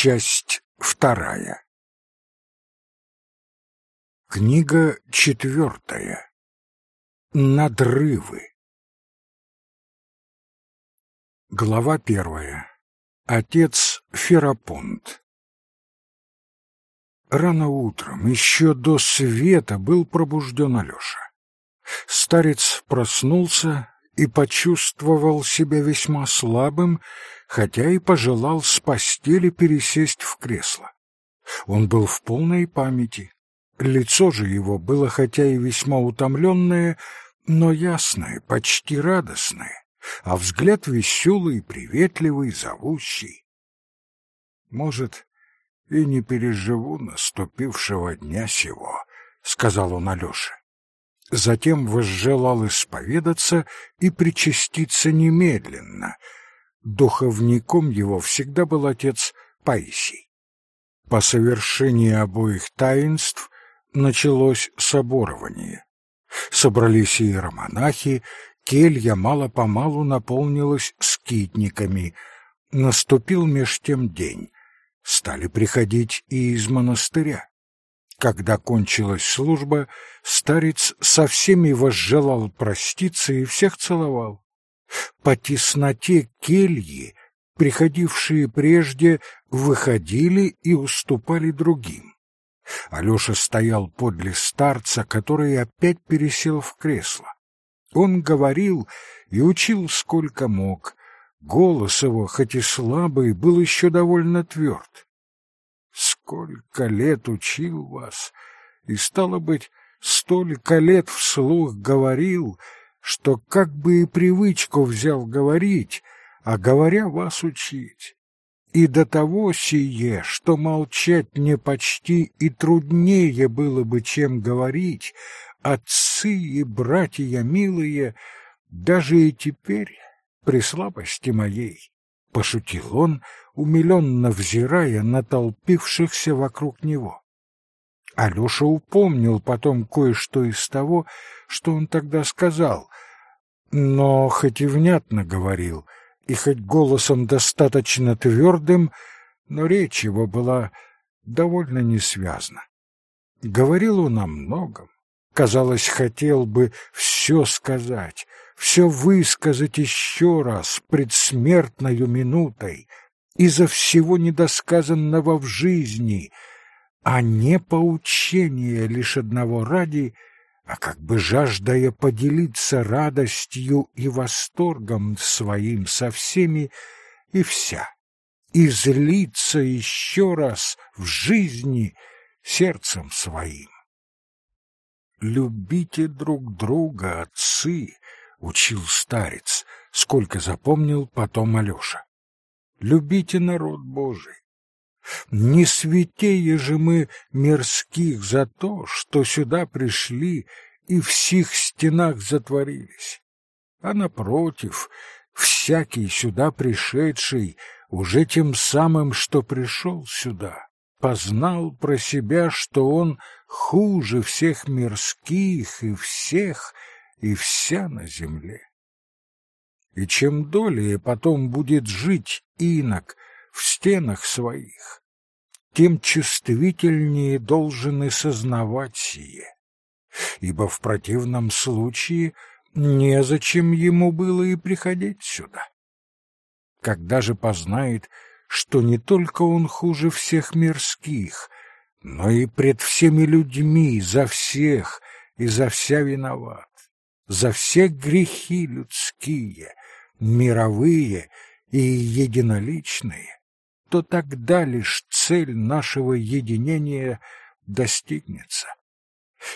Часть вторая. Книга четвертая. Надрывы. Глава первая. Отец Ферапонт. Рано утром, еще до света, был пробужден Алеша. Старец проснулся и почувствовал себя весьма слабым, хотя и пожелал с постели пересесть в кресло. Он был в полной памяти. Лицо же его было хотя и весьма утомленное, но ясное, почти радостное, а взгляд веселый, приветливый, зовущий. «Может, и не переживу наступившего дня сего», — сказал он Алёше. Затем возжелал исповедаться и причаститься немедленно — Духовником его всегда был отец Паисий. По совершении обоих таинств началось соборование. Собрались иеромонахи, келья мало-помалу наполнилась скитниками. Наступил меж тем день. Стали приходить и из монастыря. Когда кончилась служба, старец со всеми возжелал проститься и всех целовал. По тесноте кельи приходившие прежде выходили и уступали другим. Алеша стоял подле старца, который опять пересел в кресло. Он говорил и учил сколько мог. Голос его, хоть и слабый, был еще довольно тверд. «Сколько лет учил вас, и, стало быть, столько лет вслух говорил, что как бы и привычку взял говорить, а говоря вас учить. И до того сие, что молчать мне почти и труднее было бы, чем говорить, отцы и братья милые, даже и теперь, при слабости моей, — пошутил он, умиленно взирая на толпившихся вокруг него. Алеша упомнил потом кое-что из того, что он тогда сказал, но хоть и внятно говорил, и хоть голосом достаточно твердым, но речь его была довольно несвязна. Говорил он о многом, казалось, хотел бы все сказать, все высказать еще раз предсмертною минутой из-за всего недосказанного в жизни, а не поучения лишь одного ради — а как бы жаждая поделиться радостью и восторгом своим со всеми и вся, и злиться еще раз в жизни сердцем своим. «Любите друг друга, отцы!» — учил старец, сколько запомнил потом Алеша. «Любите народ Божий, не святее же мы мирских за то, что сюда пришли и в сих стенах затворились. А напротив, всякий сюда пришедший уже тем самым, что пришел сюда, познал про себя, что он хуже всех мирских и всех, и вся на земле. И чем долее потом будет жить инок в стенах своих, тем чувствительнее должен и сознавать сие, ибо в противном случае незачем ему было и приходить сюда. Когда же познает, что не только он хуже всех мирских, но и пред всеми людьми за всех и за вся виноват, за все грехи людские, мировые и единоличные, то тогда лишь цель нашего единения достигнется.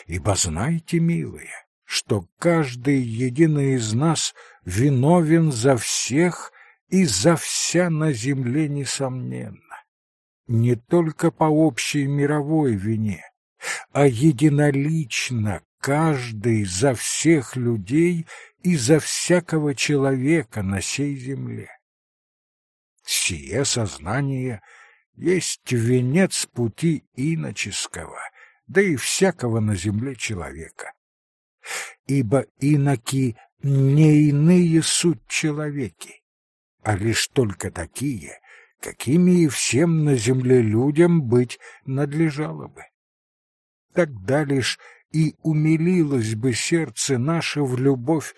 Ибо знайте, милые, что каждый единый из нас виновен за всех и за вся на земле несомненно. Не только по общей мировой вине, а единолично каждый за всех людей и за всякого человека на сей земле. Сие сознание есть венец пути иноческого, да и всякого на земле человека. Ибо иноки не иные суть человеки, а лишь только такие, какими и всем на земле людям быть надлежало бы. Тогда лишь и умилилось бы сердце наше в любовь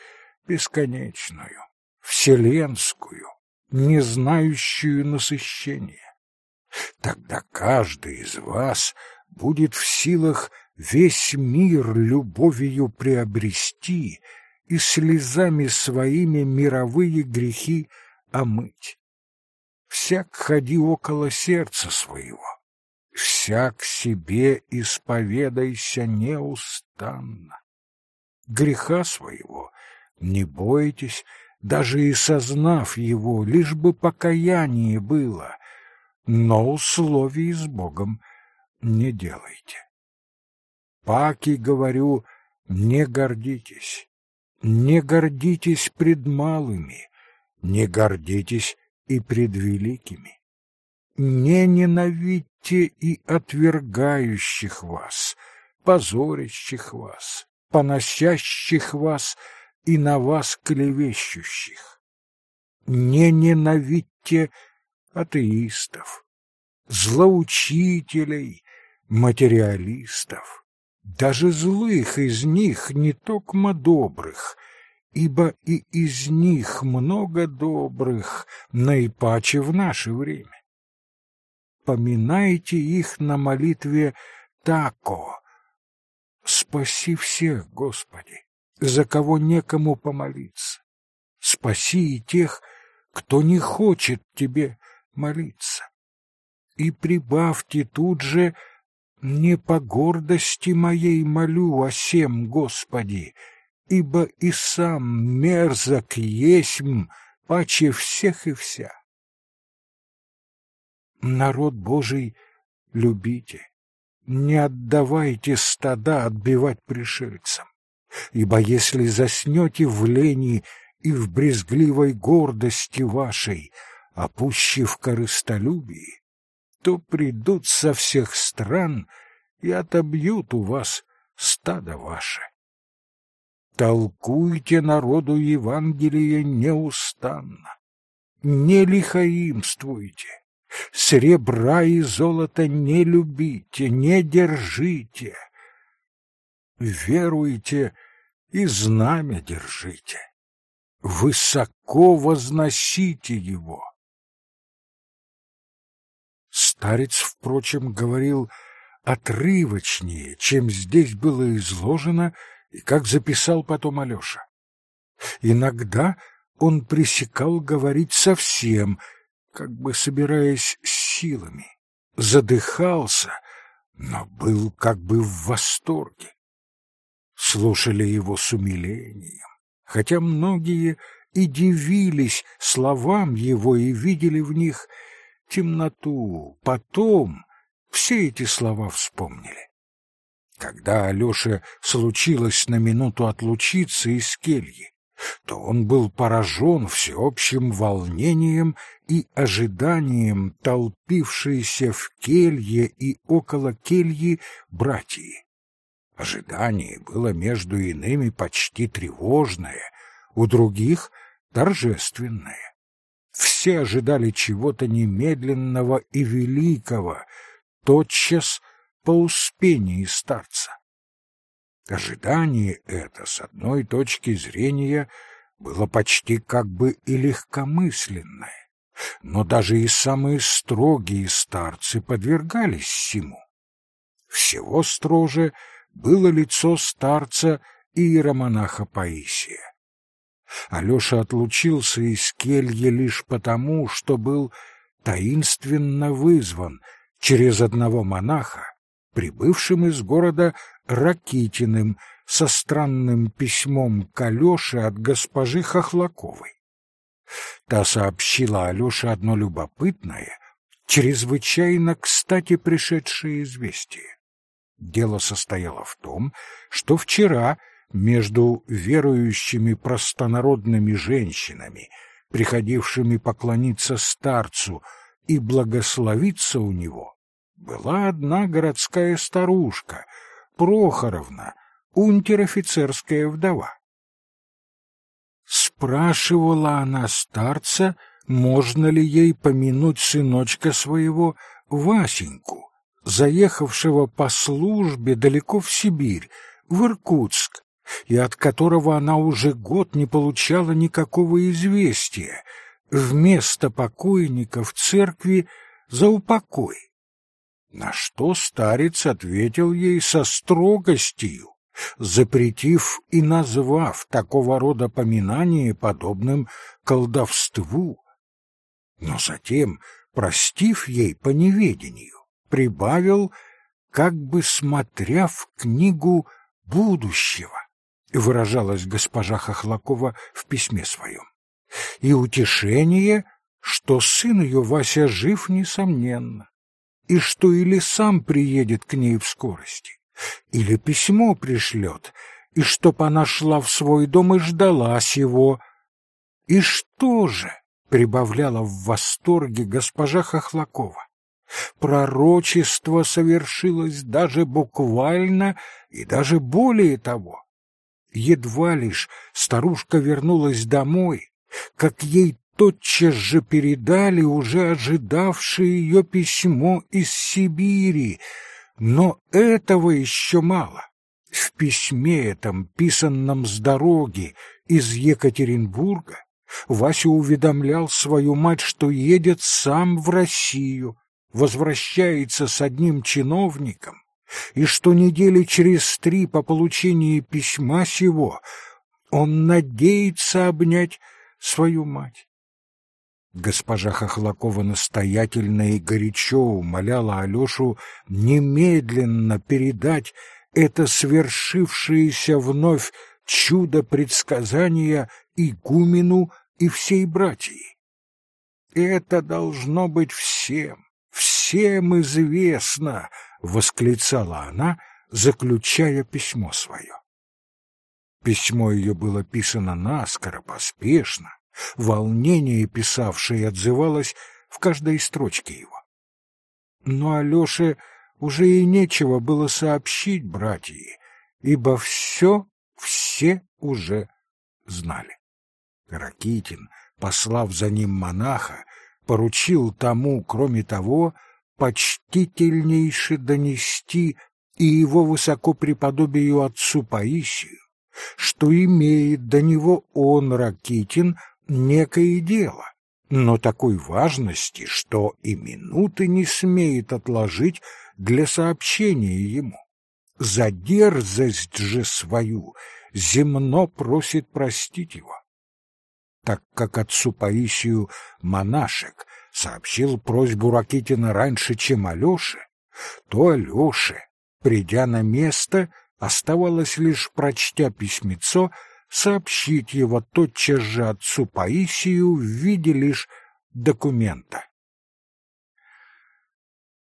бесконечную, вселенскую, не знающую насыщения. Тогда каждый из вас будет в силах весь мир любовью приобрести и слезами своими мировые грехи омыть. Всяк ходи около сердца своего, всяк себе исповедайся неустанно. Греха своего не бойтесь, даже и сознав его, лишь бы покаяние было, но условий с Богом не делайте. Паки, говорю, не гордитесь, не гордитесь пред малыми, не гордитесь и пред великими. Не ненавидьте и отвергающих вас, позорящих вас, поносящих вас и на вас клевещущих. Не ненавидьте атеистов, злоучителей, материалистов, даже злых из них не токмо добрых, ибо и из них много добрых, наипаче в наше время. Поминайте их на молитве тако. Спаси всех, Господи, за кого некому помолиться. Спаси и тех, кто не хочет Тебе молиться. И прибавьте тут же не по гордости моей молю о сем, Господи, ибо и сам мерзок есмь паче всех и вся. Народ Божий любите, не отдавайте стада отбивать пришельцам, ибо если заснете в лени и в брезгливой гордости вашей, опущив корыстолюбие, то придут со всех стран и отобьют у вас стадо ваше. Толкуйте народу Евангелие неустанно, не лихаимствуйте, сребра и золота не любите, не держите, веруйте и знамя держите, высоко возносите его Старец, впрочем, говорил отрывочнее, чем здесь было изложено и как записал потом Алеша. Иногда он пресекал говорить совсем, как бы собираясь с силами, задыхался, но был как бы в восторге. Слушали его с умилением, хотя многие и дивились словам его и видели в них темноту, потом все эти слова вспомнили. Когда Алёше случилось на минуту отлучиться из кельи, то он был поражен всеобщим волнением и ожиданием толпившейся в келье и около кельи братьи. Ожидание было между иными почти тревожное, у других — торжественное. Все ожидали чего-то немедленного и великого, тотчас по успении старца. Ожидание это, с одной точки зрения, было почти как бы и легкомысленное, но даже и самые строгие старцы подвергались всему. Всего строже было лицо старца иеромонаха Паисия. Алеша отлучился из кельи лишь потому, что был таинственно вызван через одного монаха, прибывшим из города Ракитиным со странным письмом к Алёше от госпожи Хохлаковой. Та сообщила Алёше одно любопытное, чрезвычайно кстати пришедшее известие. Дело состояло в том, что вчера между верующими простонародными женщинами, приходившими поклониться старцу и благословиться у него, была одна городская старушка, Прохоровна, унтер-офицерская вдова. Спрашивала она старца можно ли ей помянуть сыночка своего Васеньку, заехавшего по службе далеко в Сибирь, в Иркутск, и от которого она уже год не получала никакого известия, вместо покойника в церкви за упокой. На что старец ответил ей со строгостью, запретив и назвав такого рода поминание подобным колдовству. Но затем, простив ей по неведению, прибавил, как бы смотря в книгу будущего, выражалась госпожа Хохлакова в письме своем. И утешение, что сын ее Вася жив, несомненно, и что или сам приедет к ней в скорости, или письмо пришлет, и чтоб она шла в свой дом и ждала сего. И что же, прибавляла в восторге госпожа Хохлакова, пророчество совершилось даже буквально и даже более того. Едва лишь старушка вернулась домой, как ей тотчас же передали уже ожидавшее ее письмо из Сибири, но этого еще мало. В письме этом, писанном с дороги из Екатеринбурга, Вася уведомлял свою мать, что едет сам в Россию, возвращается с одним чиновником, и что недели через три по получении письма сего он надеется обнять свою мать. Госпожа Хохлакова настоятельно и горячо умоляла Алешу немедленно передать это свершившееся вновь чудо предсказания игумену и всей братьи. «Это должно быть всем, всем известно!» — восклицала она, заключая письмо свое. Письмо ее было писано наскоро, поспешно, Волнение писавшее отзывалось в каждой строчке его. Но Алёше уже и нечего было сообщить братьи, ибо все, все уже знали. Ракитин, послав за ним монаха, поручил тому, кроме того, почтительнейше донести и его высокопреподобию отцу Паисию, что имеет до него он, Ракитин, некое дело, но такой важности, что и минуты не смеет отложить для сообщения ему. За дерзость же свою земно просит простить его. Так как отцу Паисию монашек сообщил просьбу Ракитина раньше, чем Алёше, то Алёше, придя на место, оставалось лишь, прочтя письмецо, сообщить его тотчас же отцу Паисию в виде лишь документа.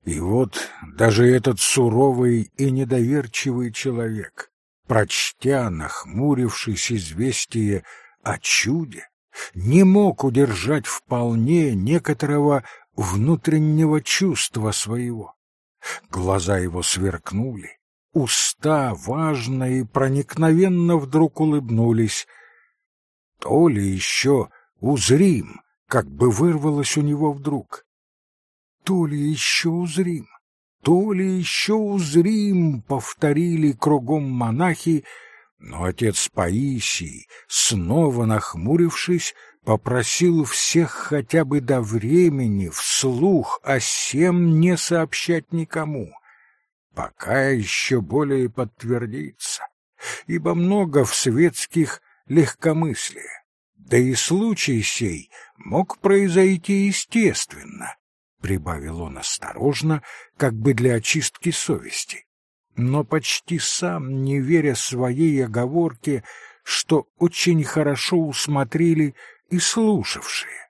И вот даже этот суровый и недоверчивый человек, прочтя, нахмурившись известие о чуде, не мог удержать вполне некоторого внутреннего чувства своего. Глаза его сверкнули, уста важно и проникновенно вдруг улыбнулись. То ли еще узрим, как бы вырвалось у него вдруг. То ли еще узрим, то ли еще узрим, повторили кругом монахи, но отец Паисий, снова нахмурившись, попросил всех хотя бы до времени вслух о сем не сообщать никому — пока еще более подтвердится, ибо много в светских легкомыслия, да и случай сей мог произойти естественно, прибавил он осторожно, как бы для очистки совести, но почти сам не веря своей оговорке, что очень хорошо усмотрели и слушавшие.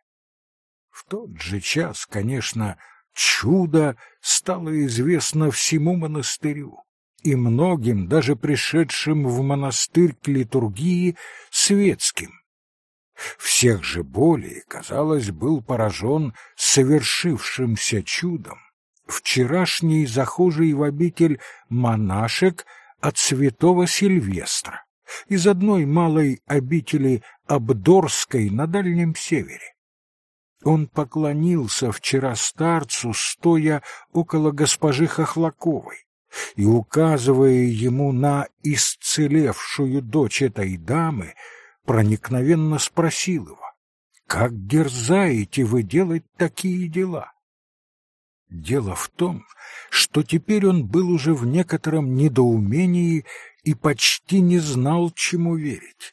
В тот же час, конечно, чудо стало известно всему монастырю и многим, даже пришедшим в монастырь к литургии, светским. Всех же более, казалось, был поражен совершившимся чудом вчерашний захожий в обитель монашек от святого Сильвестра из одной малой обители Абдорской на Дальнем Севере. Он поклонился вчера старцу, стоя около госпожи Хохлаковой, и, указывая ему на исцелевшую дочь этой дамы, проникновенно спросил его, «Как дерзаете вы делать такие дела?» Дело в том, что теперь он был уже в некотором недоумении и почти не знал, чему верить.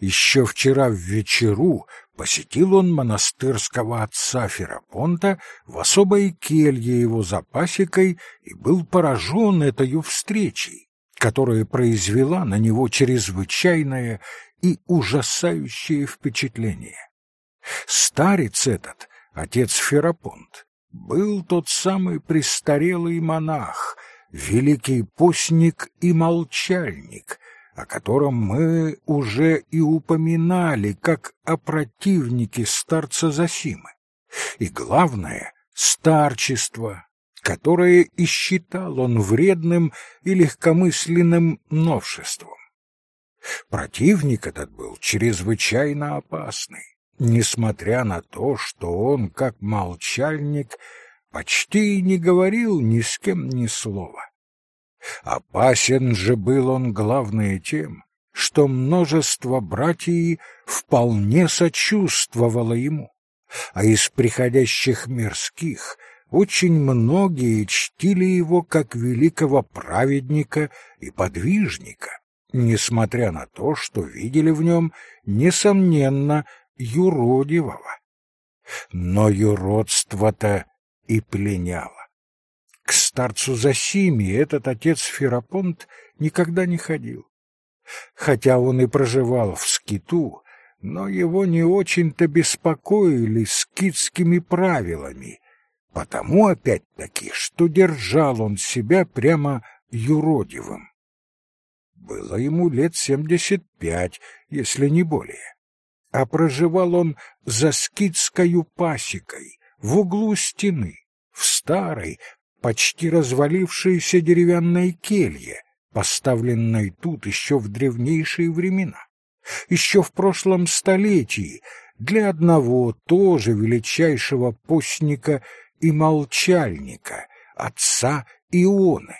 Еще вчера в вечеру посетил он монастырского отца Ферапонта в особой келье его за пасекой и был поражен этой встречей, которая произвела на него чрезвычайное и ужасающее впечатление. Старец этот, отец Ферапонт, был тот самый престарелый монах, великий постник и молчальник, о котором мы уже и упоминали, как о противнике старца Засимы. И главное — старчество, которое и считал он вредным и легкомысленным новшеством. Противник этот был чрезвычайно опасный, несмотря на то, что он, как молчальник, почти не говорил ни с кем ни слова. Опасен же был он главное тем, что множество братьев вполне сочувствовало ему, а из приходящих мирских очень многие чтили его как великого праведника и подвижника, несмотря на то, что видели в нем, несомненно, юродивого. Но юродство-то и пленяло. К старцу Засими этот отец Ферапонт никогда не ходил. Хотя он и проживал в скиту, но его не очень-то беспокоили скитскими правилами, потому опять-таки, что держал он себя прямо юродивым. Было ему лет семьдесят пять, если не более. А проживал он за скитскою пасекой, в углу стены, в старой, почти развалившейся деревянной келье, поставленной тут еще в древнейшие времена, еще в прошлом столетии, для одного тоже величайшего постника и молчальника, отца Ионы,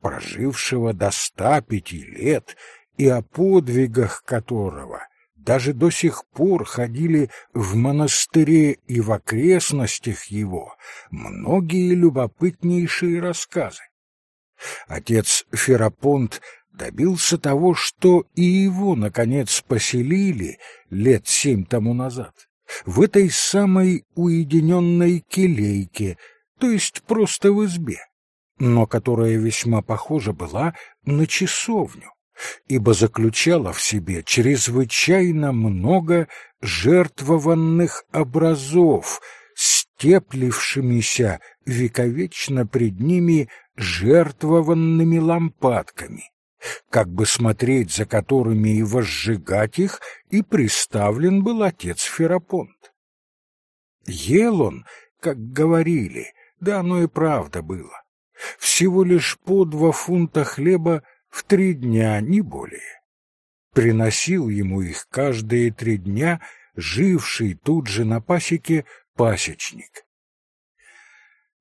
прожившего до ста пяти лет и о подвигах которого даже до сих пор ходили в монастыре и в окрестностях его многие любопытнейшие рассказы. Отец Ферапонт добился того, что и его, наконец, поселили лет семь тому назад, в этой самой уединенной келейке, то есть просто в избе, но которая весьма похожа была на часовню ибо заключала в себе чрезвычайно много жертвованных образов, степлившимися вековечно пред ними жертвованными лампадками, как бы смотреть за которыми и возжигать их, и приставлен был отец Ферапонт. Ел он, как говорили, да оно и правда было, всего лишь по два фунта хлеба в три дня, не более. Приносил ему их каждые три дня живший тут же на пасеке пасечник.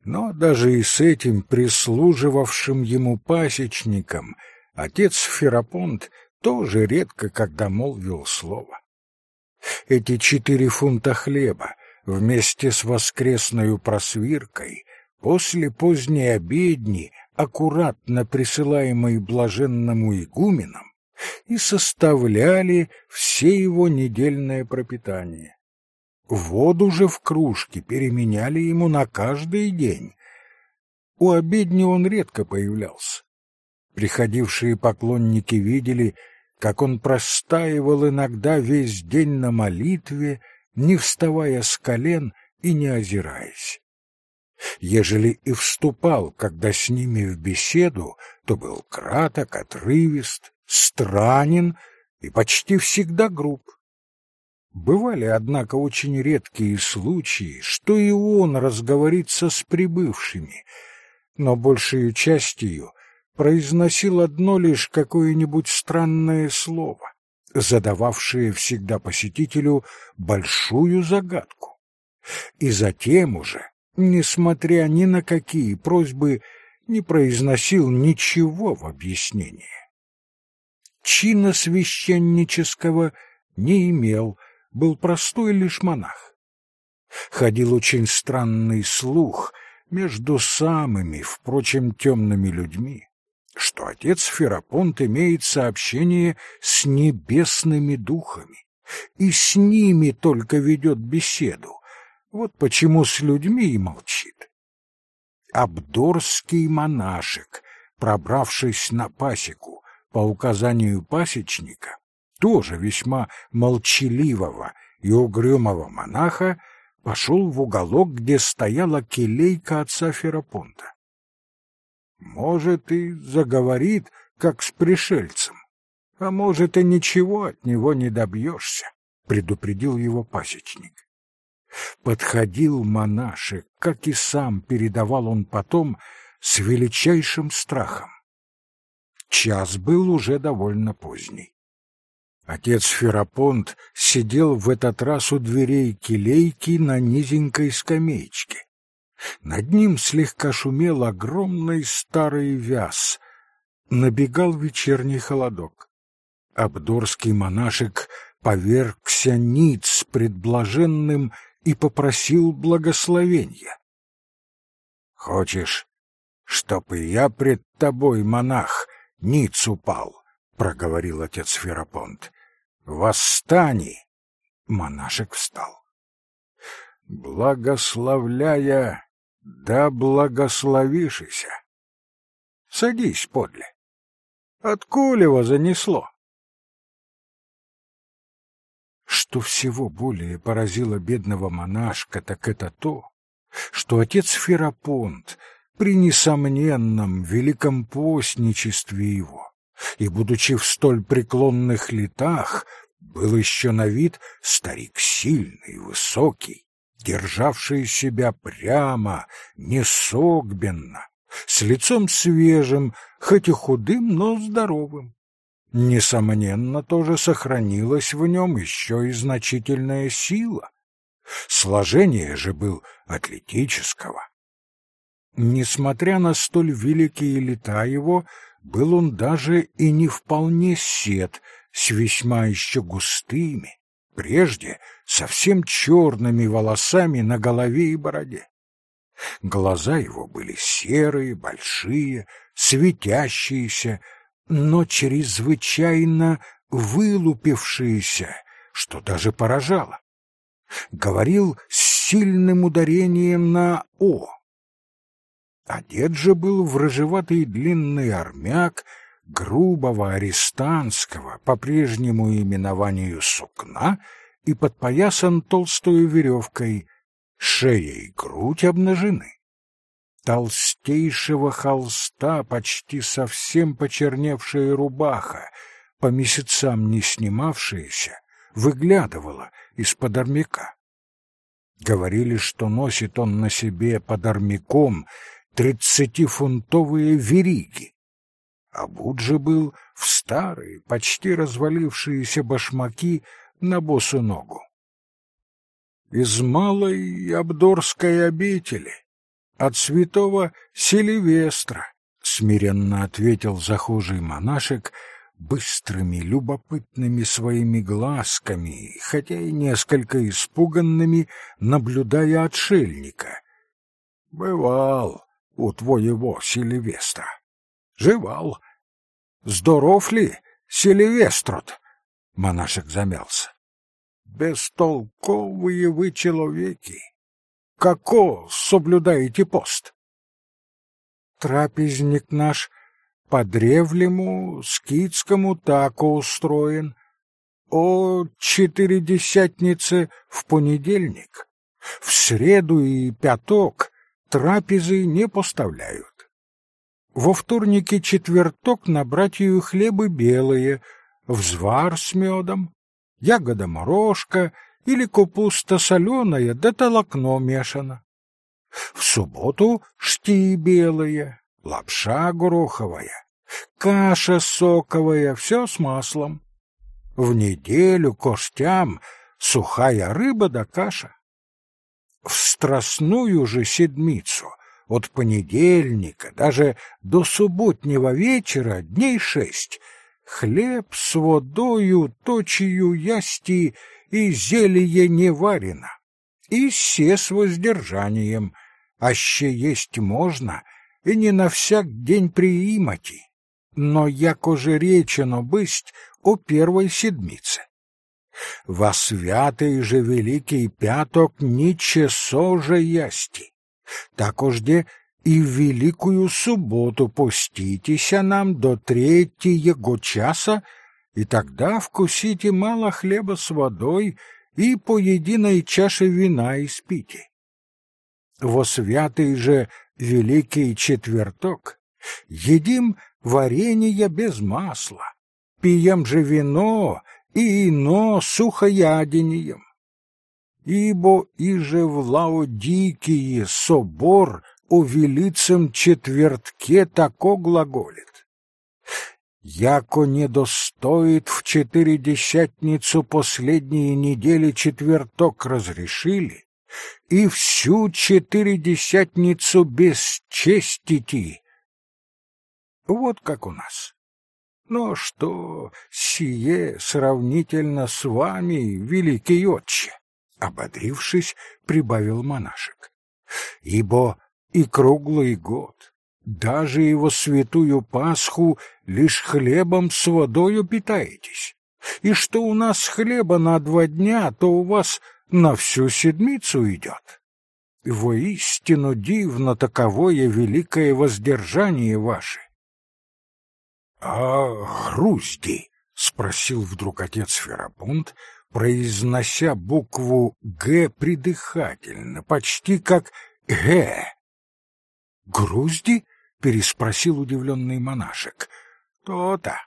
Но даже и с этим прислуживавшим ему пасечником отец Ферапонт тоже редко когда молвил слово. Эти четыре фунта хлеба вместе с воскресною просвиркой после поздней обедни аккуратно присылаемые блаженному игуменам, и составляли все его недельное пропитание. Воду же в кружке переменяли ему на каждый день. У обедни он редко появлялся. Приходившие поклонники видели, как он простаивал иногда весь день на молитве, не вставая с колен и не озираясь. Ежели и вступал, когда с ними в беседу, то был краток, отрывист, странен и почти всегда груб. Бывали, однако, очень редкие случаи, что и он разговорится с прибывшими, но большей частью произносил одно лишь какое-нибудь странное слово, задававшее всегда посетителю большую загадку. И затем уже, несмотря ни на какие просьбы, не произносил ничего в объяснение. Чина священнического не имел, был простой лишь монах. Ходил очень странный слух между самыми, впрочем, темными людьми, что отец Ферапонт имеет сообщение с небесными духами и с ними только ведет беседу. Вот почему с людьми и молчит. Абдорский монашек, пробравшись на пасеку по указанию пасечника, тоже весьма молчаливого и угрюмого монаха, пошел в уголок, где стояла келейка отца Ферапонта. Может, и заговорит, как с пришельцем, а может, и ничего от него не добьешься, — предупредил его пасечник. Подходил монашек, как и сам передавал он потом, с величайшим страхом. Час был уже довольно поздний. Отец Ферапонт сидел в этот раз у дверей келейки на низенькой скамеечке. Над ним слегка шумел огромный старый вяз. Набегал вечерний холодок. Абдорский монашек повергся ниц пред блаженным и попросил благословения. «Хочешь, чтоб и я пред тобой, монах, ниц упал?» — проговорил отец Ферапонт. «Восстани!» Монашек встал. «Благословляя, да благословишися!» «Садись подле. Откуда его занесло?» Что всего более поразило бедного монашка, так это то, что отец Ферапонт при несомненном великом постничестве его и, будучи в столь преклонных летах, был еще на вид старик сильный, высокий, державший себя прямо, несогбенно, с лицом свежим, хоть и худым, но здоровым. Несомненно, тоже сохранилась в нем еще и значительная сила. Сложение же был атлетического. Несмотря на столь великие лета его, был он даже и не вполне сед, с весьма еще густыми, прежде совсем черными волосами на голове и бороде. Глаза его были серые, большие, светящиеся, но чрезвычайно вылупившиеся, что даже поражало. Говорил с сильным ударением на «о». Одет же был в рыжеватый длинный армяк грубого арестанского, по прежнему именованию сукна, и подпоясан толстой веревкой, шея и грудь обнажены толстейшего холста почти совсем почерневшая рубаха, по месяцам не снимавшаяся, выглядывала из-под армяка. Говорили, что носит он на себе под армяком тридцатифунтовые вериги. А Буджи был в старые, почти развалившиеся башмаки на босу ногу. Из малой Абдорской обители от святого Селивестра, — смиренно ответил захожий монашек, быстрыми, любопытными своими глазками, хотя и несколько испуганными, наблюдая отшельника. — Бывал у твоего Селивестра. Живал. Здоров ли, Селивестрот? Монашек замялся. Бестолковые вы человеки како соблюдаете пост? Трапезник наш по древнему скидскому так устроен. О четыредесятнице в понедельник, в среду и пяток трапезы не поставляют. Во вторник и четверток на братью хлебы белые, взвар с медом, ягода морожка — или капуста соленая да толокно мешано. В субботу шти белые, лапша гороховая, каша соковая, все с маслом. В неделю коштям сухая рыба да каша. в страстную же седмицу, от понедельника даже до субботнего вечера, дней шесть, хлеб с водою точию ясти и зелье не варено, и все с воздержанием, аще есть можно, и не на всяк день приимати, но яко же речено бысть о первой седмице. Во святый же великий пяток ничесо же ясти, такожде и в великую субботу поститеся нам до третьего часа, и тогда вкусите мало хлеба с водой и по единой чаше вина испите. Во святый же великий четверток едим варенье без масла, пьем же вино и ино сухоядением. Ибо и же в Лаодикии собор о велицем четвертке тако глаголит. Яко не достоит в четыредесятницу последние недели четверток разрешили, и всю четыредесятницу бесчестити. Вот как у нас. Но что сие сравнительно с вами, великий отче? Ободрившись, прибавил монашек. Ибо и круглый год, даже его святую Пасху лишь хлебом с водою питаетесь. И что у нас хлеба на два дня, то у вас на всю седмицу идет. Воистину дивно таковое великое воздержание ваше. — А грузди? — спросил вдруг отец Ферапонт, произнося букву «Г» придыхательно, почти как «Г». «Грузди?» — переспросил удивленный монашек. «То-то.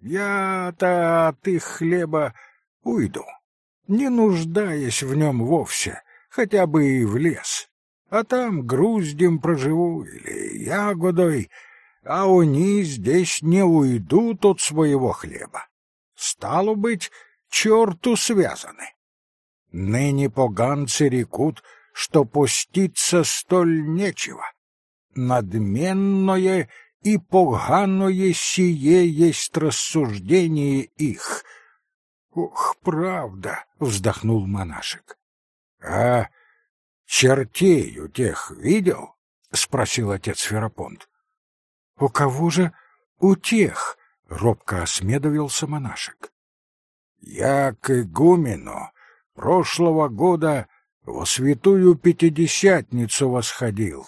Я-то от их хлеба уйду, не нуждаясь в нем вовсе, хотя бы и в лес. А там груздем проживу или ягодой, а они здесь не уйдут от своего хлеба. Стало быть, черту связаны. Ныне поганцы рекут, что поститься столь нечего. Надменное и поганое сие есть рассуждение их. Ох, правда, вздохнул монашек. А чертей у тех видел? спросил отец Ферапонт. У кого же у тех? робко осмедовился монашек. Я к игумену прошлого года во святую пятидесятницу восходил,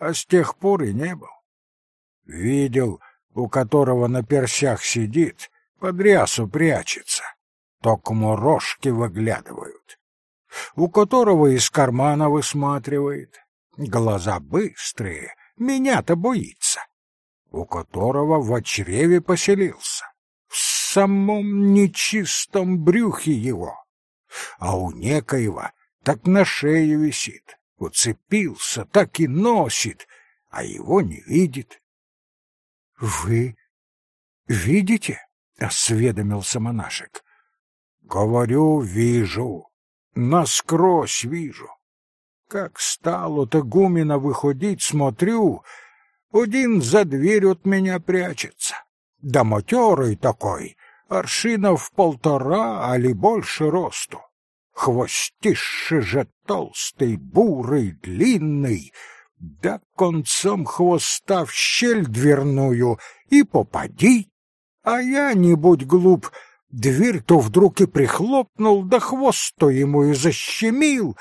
а с тех пор и не был. Видел, у которого на персях сидит, под рясу прячется, токмо рожки выглядывают, у которого из кармана высматривает, глаза быстрые, меня-то боится, у которого в чреве поселился, самом нечистом брюхе его, а у некоего так на шее висит, уцепился, так и носит, а его не видит. — Вы видите? — осведомился монашек. — Говорю, вижу, насквозь вижу. Как стало-то гумина выходить, смотрю, один за дверь от меня прячется. Да матерый такой, аршинов полтора, али больше росту. Хвостище же толстый, бурый, длинный, да концом хвоста в щель дверную и попади. А я, не будь глуп, дверь-то вдруг и прихлопнул, да хвост-то ему и защемил,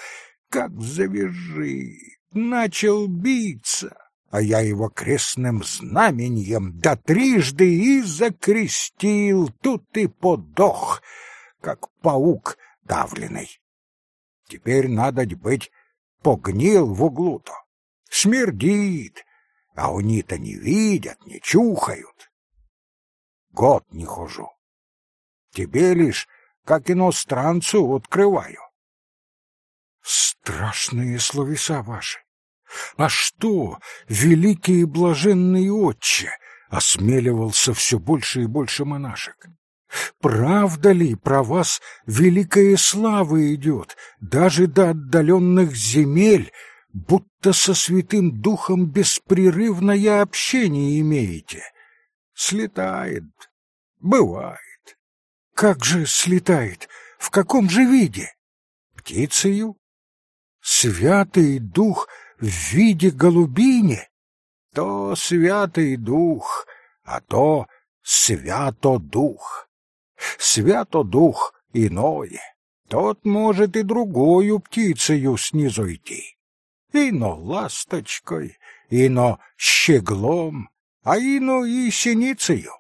как завяжи, начал биться. А я его крестным знаменем да трижды и закрестил, тут и подох, как паук давленный. Теперь надо быть погнил в углу-то, смердит, а они-то не видят, не чухают. Год не хожу. Тебе лишь, как иностранцу, открываю. Страшные словеса ваши. А что, великий и блаженный отче, осмеливался все больше и больше монашек. Правда ли про вас великая слава идет, даже до отдаленных земель, будто со Святым Духом беспрерывное общение имеете? Слетает. Бывает. Как же слетает? В каком же виде? Птицею? Святый Дух в виде голубини? То Святый Дух, а то Свято Дух. Свято Дух иное. Тот может и другую птицею снизойти. Ино ласточкой, ино щеглом, а ино и синицею.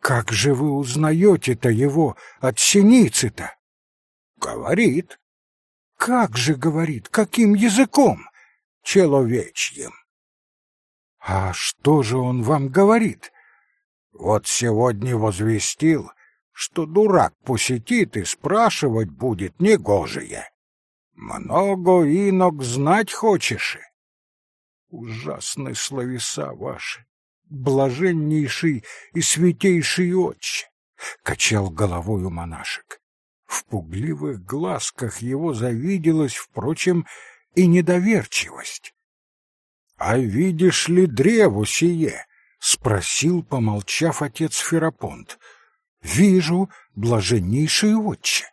Как же вы узнаете-то его от синицы-то? Говорит. Как же говорит? Каким языком? Человечьим. А что же он вам говорит? Вот сегодня возвестил, что дурак посетит и спрашивать будет негожее. Много инок знать хочешь? Ужасны словеса ваши, блаженнейший и святейший отче, — качал головою монашек. В пугливых глазках его завиделась, впрочем, и недоверчивость. — А видишь ли древо сие? — спросил, помолчав отец Ферапонт. — Вижу, блаженнейший отче.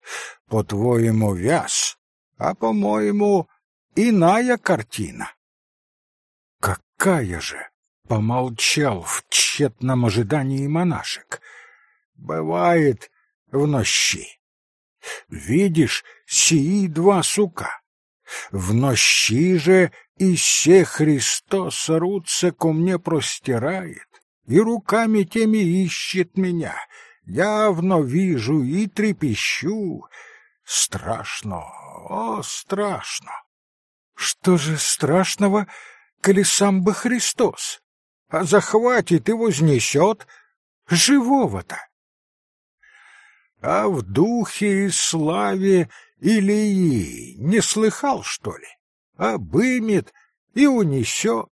— По-твоему, вяз, а, по-моему, иная картина. — Какая же? — помолчал в тщетном ожидании монашек. — Бывает в нощи. Видишь, сии два сука. В нощи же и се Христос руца ко мне простирает, и руками теми ищет меня. Явно вижу и трепещу. Страшно, о, страшно. Что же страшного, коли сам бы Христос? А захватит и вознесет живого-то. А в духе и славе Илии не слыхал, что ли? обымет и унесет.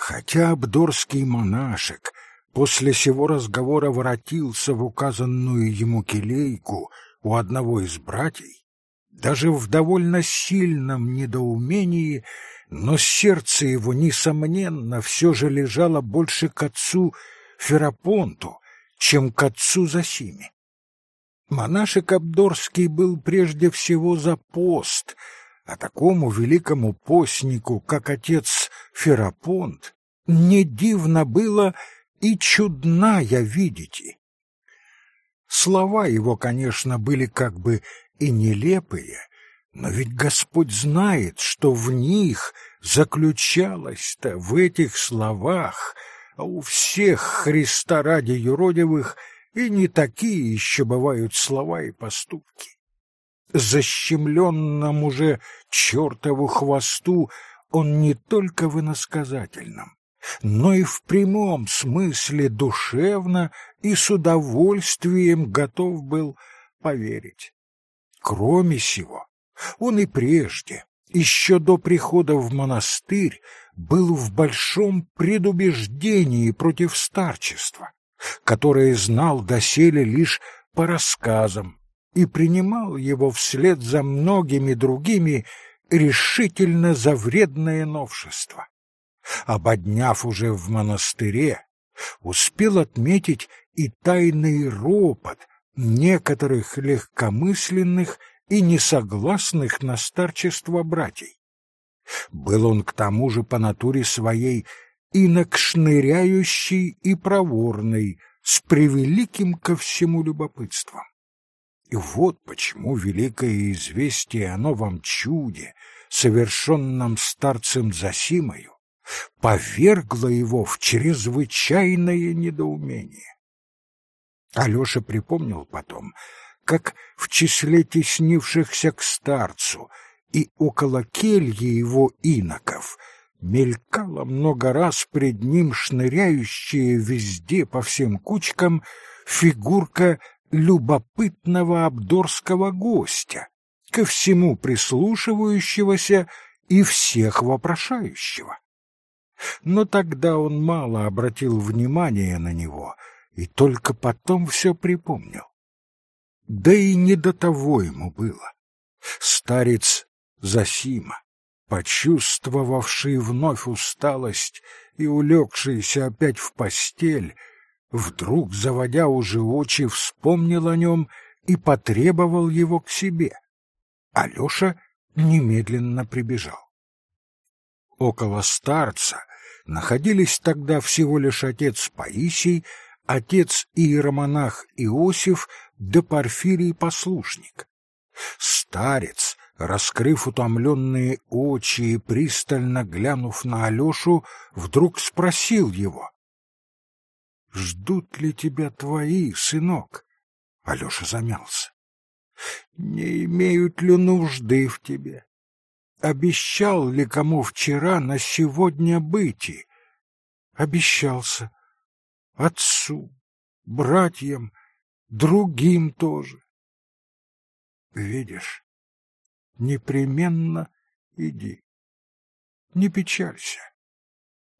Хотя Абдорский монашек после сего разговора воротился в указанную ему келейку у одного из братьев, даже в довольно сильном недоумении, но сердце его, несомненно, все же лежало больше к отцу Ферапонту, чем к отцу Засиме. Монашек Абдорский был прежде всего за пост — а такому великому постнику, как отец Ферапонт, не дивно было и чудная видите. Слова его, конечно, были как бы и нелепые, но ведь Господь знает, что в них заключалось-то, в этих словах, а у всех Христа ради юродивых и не такие еще бывают слова и поступки защемленном уже чертову хвосту, он не только в иносказательном, но и в прямом смысле душевно и с удовольствием готов был поверить. Кроме сего, он и прежде, еще до прихода в монастырь, был в большом предубеждении против старчества, которое знал доселе лишь по рассказам, и принимал его вслед за многими другими решительно за вредное новшество. Ободняв уже в монастыре, успел отметить и тайный ропот некоторых легкомысленных и несогласных на старчество братьей. Был он к тому же по натуре своей инокшныряющий и проворный, с превеликим ко всему любопытством. И вот почему великое известие о новом чуде, совершенном старцем Засимою, повергло его в чрезвычайное недоумение. Алеша припомнил потом, как в числе теснившихся к старцу и около кельи его иноков мелькала много раз пред ним шныряющая везде по всем кучкам фигурка любопытного абдорского гостя, ко всему прислушивающегося и всех вопрошающего. Но тогда он мало обратил внимания на него и только потом все припомнил. Да и не до того ему было. Старец Засима, почувствовавший вновь усталость и улегшийся опять в постель, вдруг, заводя уже очи, вспомнил о нем и потребовал его к себе. Алеша немедленно прибежал. Около старца находились тогда всего лишь отец Паисий, отец иеромонах Иосиф да Порфирий послушник. Старец, раскрыв утомленные очи и пристально глянув на Алешу, вдруг спросил его. — Ждут ли тебя твои, сынок? Алеша замялся. — Не имеют ли нужды в тебе? Обещал ли кому вчера на сегодня быть? Обещался. Отцу, братьям, другим тоже. Видишь, непременно иди. Не печалься.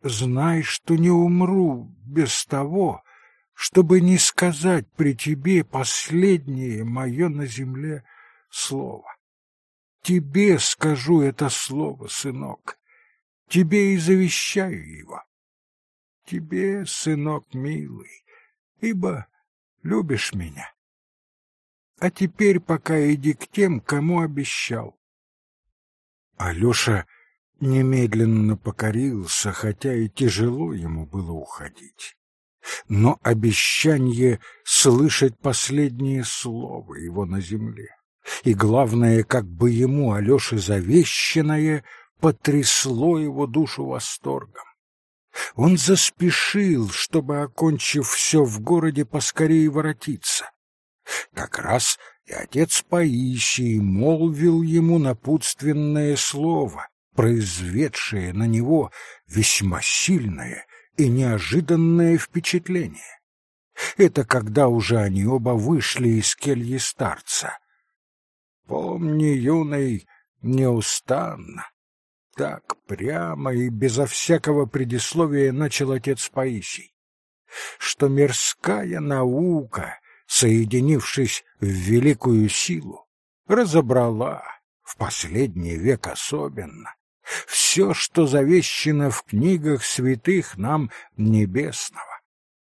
Знай, что не умру без того, чтобы не сказать при тебе последнее мое на земле слово. Тебе скажу это слово, сынок, тебе и завещаю его. Тебе, сынок милый, ибо любишь меня. А теперь пока иди к тем, кому обещал. Алёша немедленно покорился, хотя и тяжело ему было уходить. Но обещание слышать последнее слово его на земле, и, главное, как бы ему, Алёше завещанное, потрясло его душу восторгом. Он заспешил, чтобы, окончив все в городе, поскорее воротиться. Как раз и отец Паисий молвил ему напутственное слово, произведшее на него весьма сильное и неожиданное впечатление. Это когда уже они оба вышли из кельи старца. «Помни, юный, неустанно, так прямо и безо всякого предисловия начал отец Паисий, что мирская наука, соединившись в великую силу, разобрала, в последний век особенно, все, что завещено в книгах святых нам небесного.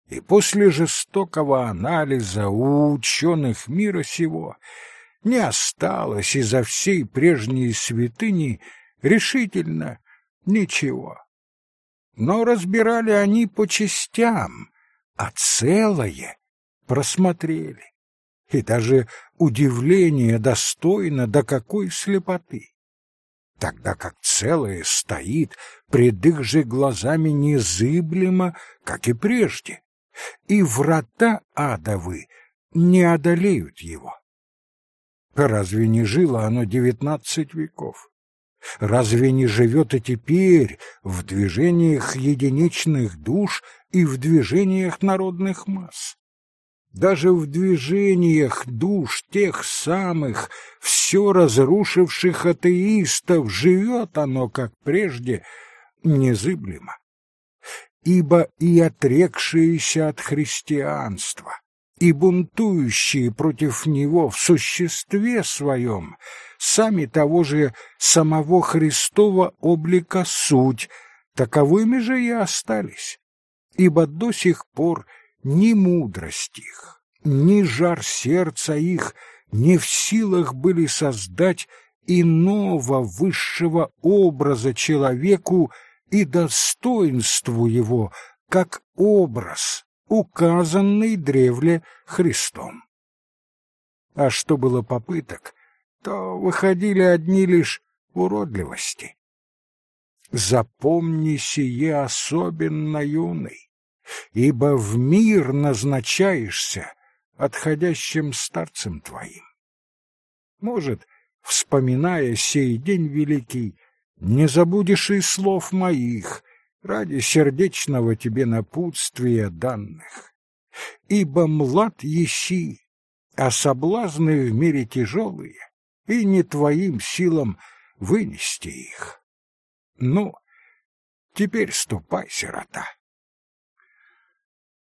И после жестокого анализа у ученых мира сего не осталось изо всей прежней святыни решительно ничего. Но разбирали они по частям, а целое просмотрели. И даже удивление достойно до какой слепоты. Тогда как целое стоит пред их же глазами незыблемо, как и прежде, и врата адовы не одолеют его. Разве не жило оно девятнадцать веков? Разве не живет и теперь в движениях единичных душ и в движениях народных масс? Даже в движениях душ тех самых, все разрушивших атеистов, живет оно, как прежде, незыблемо. Ибо и отрекшиеся от христианства, и бунтующие против него в существе своем — сами того же самого Христова облика суть, таковыми же и остались. Ибо до сих пор ни мудрость их, ни жар сердца их не в силах были создать иного высшего образа человеку и достоинству его, как образ, указанный древле Христом. А что было попыток, то выходили одни лишь уродливости. Запомни сие особенно юный, ибо в мир назначаешься отходящим старцем твоим. Может, вспоминая сей день великий, не забудешь и слов моих ради сердечного тебе напутствия данных. Ибо млад еси, а соблазны в мире тяжелые, и не твоим силам вынести их. Ну, теперь ступай, сирота.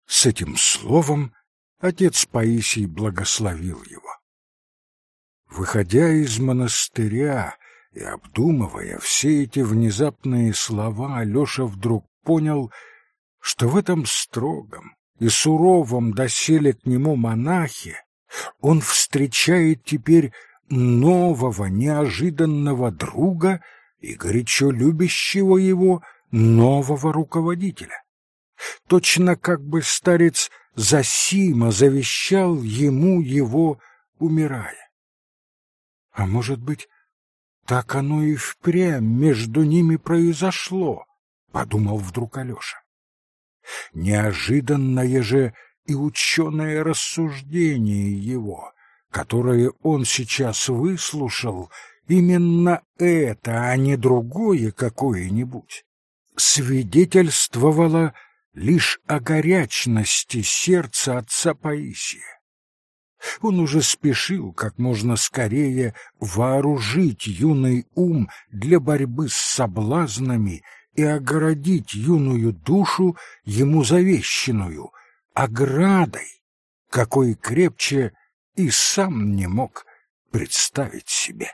С этим словом отец Паисий благословил его. Выходя из монастыря и обдумывая все эти внезапные слова, Алеша вдруг понял, что в этом строгом и суровом доселе к нему монахе он встречает теперь нового, неожиданного друга и горячо любящего его нового руководителя. Точно как бы старец Засима завещал ему его, умирая. А может быть, так оно и впрямь между ними произошло, — подумал вдруг Алеша. Неожиданное же и ученое рассуждение его, которое он сейчас выслушал, именно это, а не другое какое-нибудь, свидетельствовало лишь о горячности сердца отца Паисия. Он уже спешил как можно скорее вооружить юный ум для борьбы с соблазнами и оградить юную душу ему завещенную, оградой, какой крепче и сам не мог представить себе.